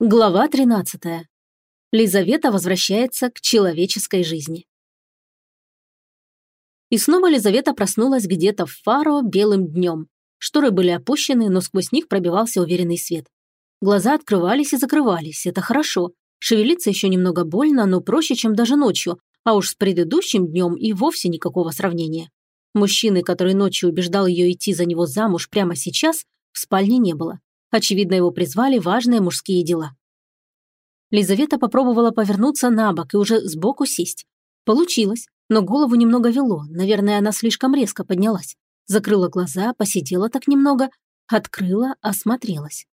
Глава 13. Лизавета возвращается к человеческой жизни. И снова Лизавета проснулась где-то в Фаро белым днем. Шторы были опущены, но сквозь них пробивался уверенный свет. Глаза открывались и закрывались, это хорошо. Шевелиться еще немного больно, но проще, чем даже ночью, а уж с предыдущим днем и вовсе никакого сравнения. Мужчины, который ночью убеждал ее идти за него замуж прямо сейчас, в спальне не было. Очевидно, его призвали важные мужские дела. Лизавета попробовала повернуться на бок и уже сбоку сесть. Получилось, но голову немного вело, наверное, она слишком резко поднялась. Закрыла глаза, посидела так немного, открыла, осмотрелась.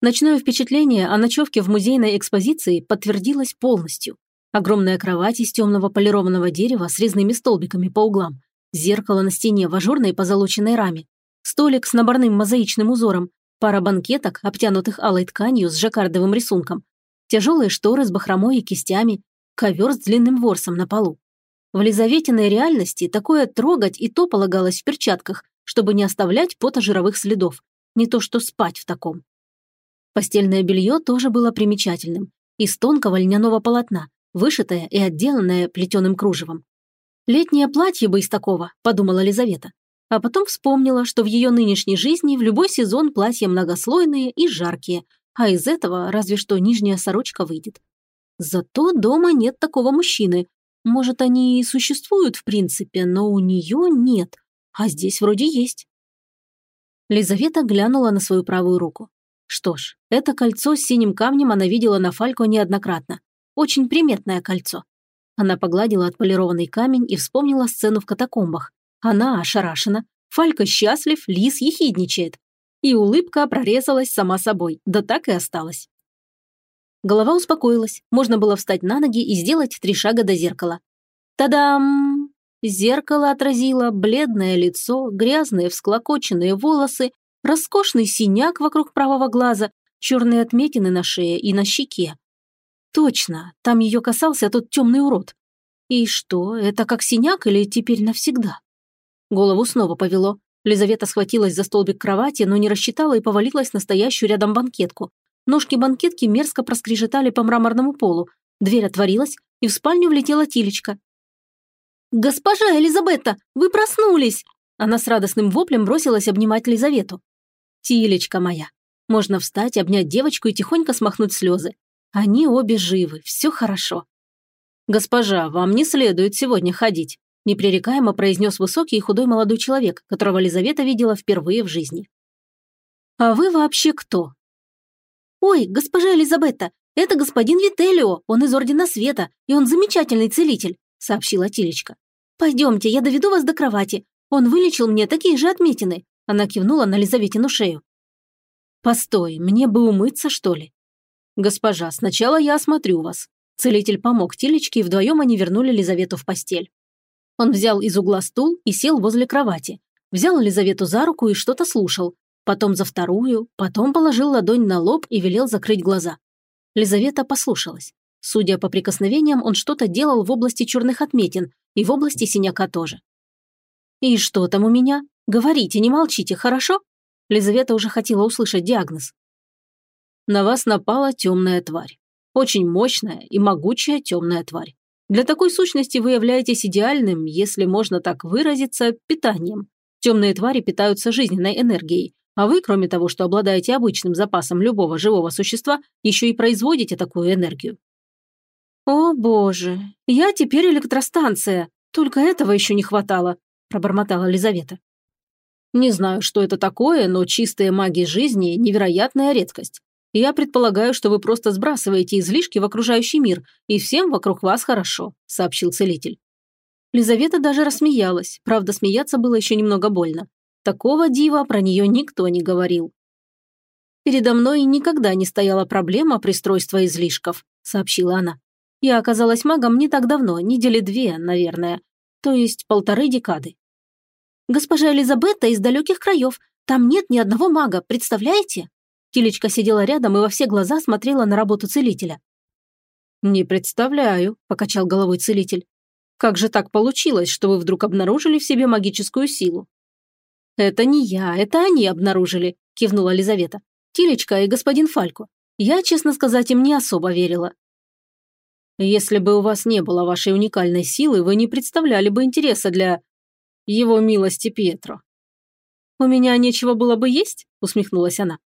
Ночное впечатление о ночевке в музейной экспозиции подтвердилось полностью. Огромная кровать из темного полированного дерева с резными столбиками по углам, зеркало на стене в ажурной позолоченной раме, столик с наборным мозаичным узором, Пара банкеток, обтянутых алой тканью с жаккардовым рисунком. Тяжелые шторы с бахромой и кистями. Ковер с длинным ворсом на полу. В Лизаветиной реальности такое трогать и то полагалось в перчатках, чтобы не оставлять потожировых следов. Не то что спать в таком. Постельное белье тоже было примечательным. Из тонкого льняного полотна, вышитое и отделанное плетеным кружевом. «Летнее платье бы из такого», – подумала Лизавета. А потом вспомнила, что в ее нынешней жизни в любой сезон платья многослойные и жаркие, а из этого разве что нижняя сорочка выйдет. Зато дома нет такого мужчины. Может, они и существуют в принципе, но у нее нет, а здесь вроде есть. Лизавета глянула на свою правую руку. Что ж, это кольцо с синим камнем она видела на Фалько неоднократно. Очень приметное кольцо. Она погладила отполированный камень и вспомнила сцену в катакомбах. Она ошарашена, Фалька счастлив, Лис ехидничает. И улыбка прорезалась сама собой, да так и осталась. Голова успокоилась, можно было встать на ноги и сделать три шага до зеркала. Тадам! Зеркало отразило бледное лицо, грязные всклокоченные волосы, роскошный синяк вокруг правого глаза, черные отметины на шее и на щеке. Точно, там ее касался тот темный урод. И что, это как синяк или теперь навсегда? Голову снова повело. Лизавета схватилась за столбик кровати, но не рассчитала и повалилась на стоящую рядом банкетку. Ножки банкетки мерзко проскрежетали по мраморному полу. Дверь отворилась, и в спальню влетела Тилечка. «Госпожа Элизабетта, вы проснулись!» Она с радостным воплем бросилась обнимать Лизавету. «Тилечка моя!» Можно встать, обнять девочку и тихонько смахнуть слезы. Они обе живы, все хорошо. «Госпожа, вам не следует сегодня ходить непререкаемо произнес высокий и худой молодой человек, которого Лизавета видела впервые в жизни. «А вы вообще кто?» «Ой, госпожа Элизабетта, это господин Вителио, он из Ордена Света, и он замечательный целитель», сообщила Тилечка. «Пойдемте, я доведу вас до кровати. Он вылечил мне такие же отметины». Она кивнула на Лизаветину шею. «Постой, мне бы умыться, что ли?» «Госпожа, сначала я осмотрю вас». Целитель помог Тилечке, и вдвоем они вернули Лизавету в постель. Он взял из угла стул и сел возле кровати. Взял Елизавету за руку и что-то слушал. Потом за вторую, потом положил ладонь на лоб и велел закрыть глаза. Лизавета послушалась. Судя по прикосновениям, он что-то делал в области черных отметин и в области синяка тоже. «И что там у меня? Говорите, не молчите, хорошо?» Лизавета уже хотела услышать диагноз. «На вас напала темная тварь. Очень мощная и могучая темная тварь. Для такой сущности вы являетесь идеальным, если можно так выразиться, питанием. Темные твари питаются жизненной энергией, а вы, кроме того, что обладаете обычным запасом любого живого существа, еще и производите такую энергию. «О, боже, я теперь электростанция. Только этого еще не хватало», – пробормотала Лизавета. «Не знаю, что это такое, но чистые маги жизни – невероятная редкость. Я предполагаю, что вы просто сбрасываете излишки в окружающий мир, и всем вокруг вас хорошо», – сообщил целитель. Лизавета даже рассмеялась, правда, смеяться было еще немного больно. Такого дива про нее никто не говорил. «Передо мной никогда не стояла проблема пристройства излишков», – сообщила она. «Я оказалась магом не так давно, недели две, наверное, то есть полторы декады». «Госпожа Элизабетта из далеких краев, там нет ни одного мага, представляете?» Тилечка сидела рядом и во все глаза смотрела на работу целителя. «Не представляю», – покачал головой целитель. «Как же так получилось, что вы вдруг обнаружили в себе магическую силу?» «Это не я, это они обнаружили», – кивнула Лизавета. «Тилечка и господин Фалько. Я, честно сказать, им не особо верила. Если бы у вас не было вашей уникальной силы, вы не представляли бы интереса для его милости Пьетро. «У меня нечего было бы есть?» – усмехнулась она.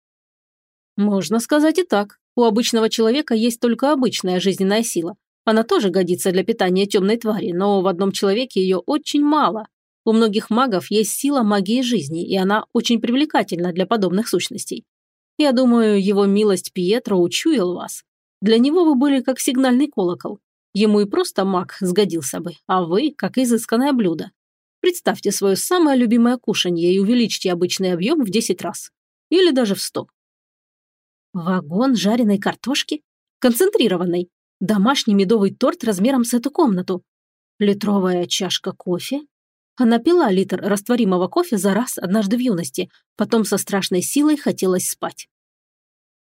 «Можно сказать и так. У обычного человека есть только обычная жизненная сила. Она тоже годится для питания темной твари, но в одном человеке ее очень мало. У многих магов есть сила магии жизни, и она очень привлекательна для подобных сущностей. Я думаю, его милость Пьетро учуял вас. Для него вы были как сигнальный колокол. Ему и просто маг сгодился бы, а вы – как изысканное блюдо. Представьте свое самое любимое кушанье и увеличьте обычный объем в 10 раз. Или даже в 100. Вагон жареной картошки? Концентрированной. Домашний медовый торт размером с эту комнату. Литровая чашка кофе. Она пила литр растворимого кофе за раз однажды в юности, потом со страшной силой хотелось спать.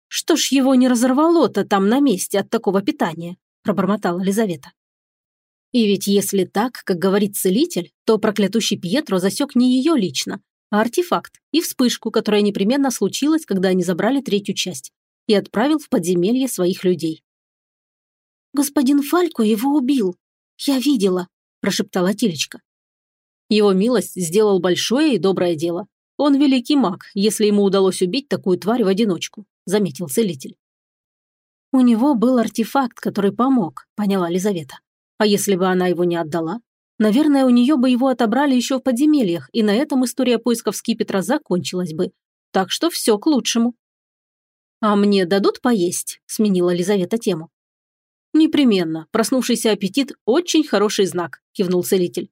«Что ж его не разорвало-то там на месте от такого питания?» – пробормотала Лизавета. И ведь если так, как говорит целитель, то проклятущий Пьетро засек не ее лично, а артефакт и вспышку, которая непременно случилась, когда они забрали третью часть, и отправил в подземелье своих людей. «Господин Фалько его убил. Я видела», – прошептала Тилечка. Его милость сделал большое и доброе дело. Он великий маг, если ему удалось убить такую тварь в одиночку, заметил целитель. У него был артефакт, который помог, поняла Лизавета. А если бы она его не отдала? Наверное, у нее бы его отобрали еще в подземельях, и на этом история поисков скипетра закончилась бы. Так что все к лучшему. «А мне дадут поесть?» – сменила Лизавета тему. «Непременно. Проснувшийся аппетит – очень хороший знак», – кивнул целитель.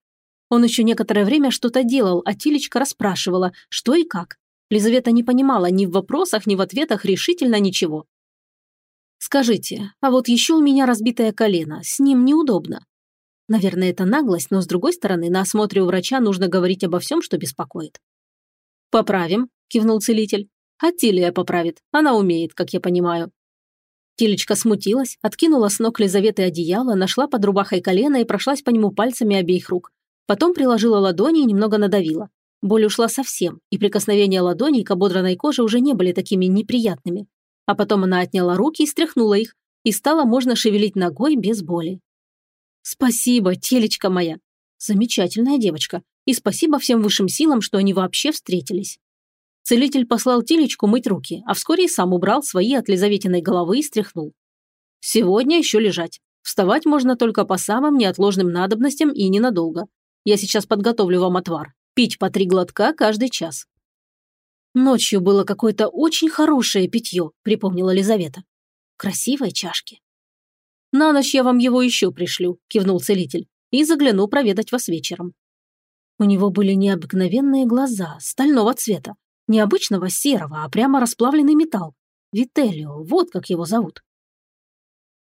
Он еще некоторое время что-то делал, а Тилечка расспрашивала, что и как. Лизавета не понимала ни в вопросах, ни в ответах решительно ничего. Скажите, а вот еще у меня разбитое колено, с ним неудобно. Наверное, это наглость, но с другой стороны, на осмотре у врача нужно говорить обо всем, что беспокоит. «Поправим», – кивнул целитель. «А Тилия поправит. Она умеет, как я понимаю». Тилечка смутилась, откинула с ног Лизаветы одеяло, нашла под рубахой колено и прошлась по нему пальцами обеих рук. Потом приложила ладони и немного надавила. Боль ушла совсем, и прикосновения ладоней к ободранной коже уже не были такими неприятными а потом она отняла руки и стряхнула их, и стало можно шевелить ногой без боли. «Спасибо, телечка моя!» Замечательная девочка. И спасибо всем высшим силам, что они вообще встретились. Целитель послал телечку мыть руки, а вскоре и сам убрал свои от Лизаветиной головы и стряхнул. Сегодня еще лежать. Вставать можно только по самым неотложным надобностям и ненадолго. Я сейчас подготовлю вам отвар. Пить по три глотка каждый час. Ночью было какое-то очень хорошее питье, припомнила Лизавета. Красивой чашки. На ночь я вам его еще пришлю, кивнул целитель, и загляну проведать вас вечером. У него были необыкновенные глаза, стального цвета, необычного серого, а прямо расплавленный металл. Вителио, вот как его зовут.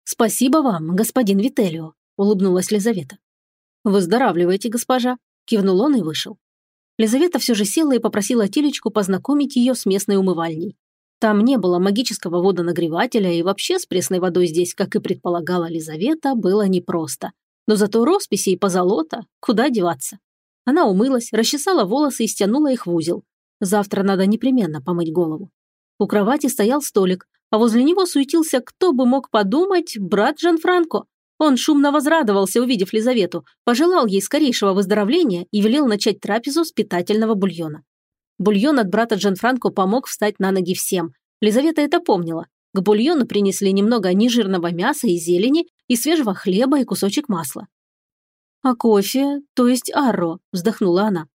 «Спасибо вам, господин Вителио», – улыбнулась Лизавета. «Выздоравливайте, госпожа», – кивнул он и вышел. Лизавета все же села и попросила Телечку познакомить ее с местной умывальней. Там не было магического водонагревателя, и вообще с пресной водой здесь, как и предполагала Лизавета, было непросто. Но зато росписи и позолота, куда деваться? Она умылась, расчесала волосы и стянула их в узел. Завтра надо непременно помыть голову. У кровати стоял столик, а возле него суетился, кто бы мог подумать, брат Жан-Франко. Он шумно возрадовался, увидев Лизавету, пожелал ей скорейшего выздоровления и велел начать трапезу с питательного бульона. Бульон от брата Джанфранко помог встать на ноги всем. Лизавета это помнила. К бульону принесли немного нежирного мяса и зелени, и свежего хлеба и кусочек масла. «А кофе, то есть арро», – вздохнула она.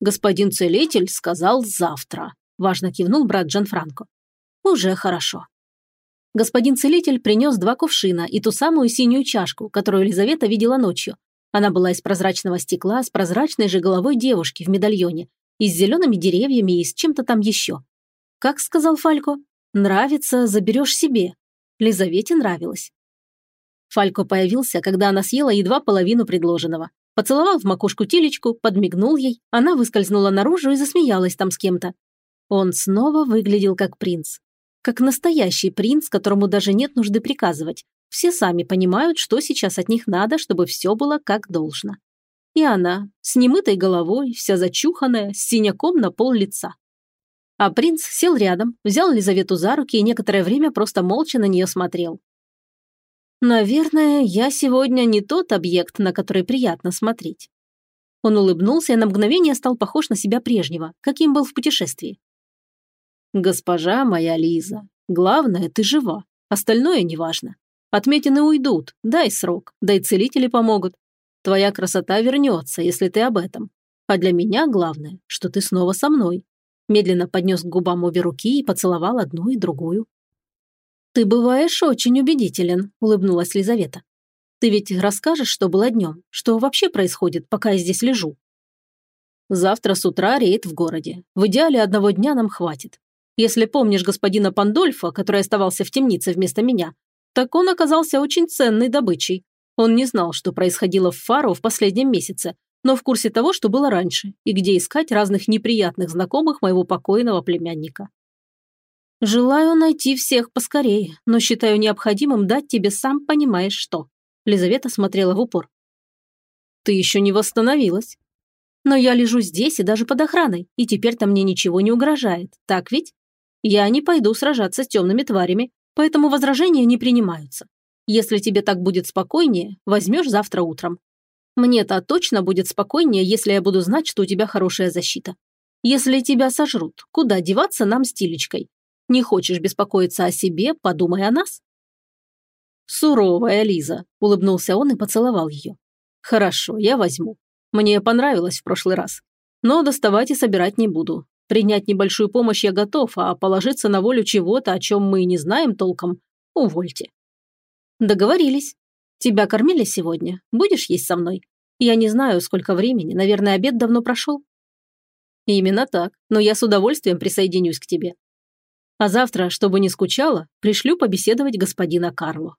«Господин целитель сказал завтра», – важно кивнул брат Джанфранко. «Уже хорошо». Господин целитель принес два кувшина и ту самую синюю чашку, которую Елизавета видела ночью. Она была из прозрачного стекла с прозрачной же головой девушки в медальоне и с зелеными деревьями и с чем-то там еще. Как сказал Фалько, нравится, заберешь себе. Лизавете нравилось. Фалько появился, когда она съела едва половину предложенного. Поцеловал в макушку телечку, подмигнул ей, она выскользнула наружу и засмеялась там с кем-то. Он снова выглядел как принц как настоящий принц, которому даже нет нужды приказывать. Все сами понимают, что сейчас от них надо, чтобы все было как должно. И она, с немытой головой, вся зачуханная, с синяком на пол лица. А принц сел рядом, взял Лизавету за руки и некоторое время просто молча на нее смотрел. «Наверное, я сегодня не тот объект, на который приятно смотреть». Он улыбнулся и на мгновение стал похож на себя прежнего, каким был в путешествии. «Госпожа моя Лиза, главное, ты жива, остальное неважно. Отметины уйдут, дай срок, да и целители помогут. Твоя красота вернется, если ты об этом. А для меня главное, что ты снова со мной, медленно поднес к губам обе руки и поцеловал одну и другую. «Ты бываешь очень убедителен», – улыбнулась Лизавета. «Ты ведь расскажешь, что было днем, что вообще происходит, пока я здесь лежу?» «Завтра с утра рейд в городе. В идеале одного дня нам хватит. Если помнишь господина Пандольфа, который оставался в темнице вместо меня, так он оказался очень ценной добычей. Он не знал, что происходило в Фаро в последнем месяце, но в курсе того, что было раньше, и где искать разных неприятных знакомых моего покойного племянника. «Желаю найти всех поскорее, но считаю необходимым дать тебе сам понимаешь что». Лизавета смотрела в упор. «Ты еще не восстановилась. Но я лежу здесь и даже под охраной, и теперь-то мне ничего не угрожает, так ведь? Я не пойду сражаться с темными тварями, поэтому возражения не принимаются. Если тебе так будет спокойнее, возьмешь завтра утром. Мне-то точно будет спокойнее, если я буду знать, что у тебя хорошая защита. Если тебя сожрут, куда деваться нам с Тилечкой? Не хочешь беспокоиться о себе, подумай о нас». «Суровая Лиза», – улыбнулся он и поцеловал ее. «Хорошо, я возьму. Мне понравилось в прошлый раз. Но доставать и собирать не буду. Принять небольшую помощь я готов, а положиться на волю чего-то, о чем мы не знаем толком, увольте». «Договорились. Тебя кормили сегодня? Будешь есть со мной? Я не знаю, сколько времени, наверное, обед давно прошел». «Именно так, но я с удовольствием присоединюсь к тебе. А завтра, чтобы не скучала, пришлю побеседовать господина Карло».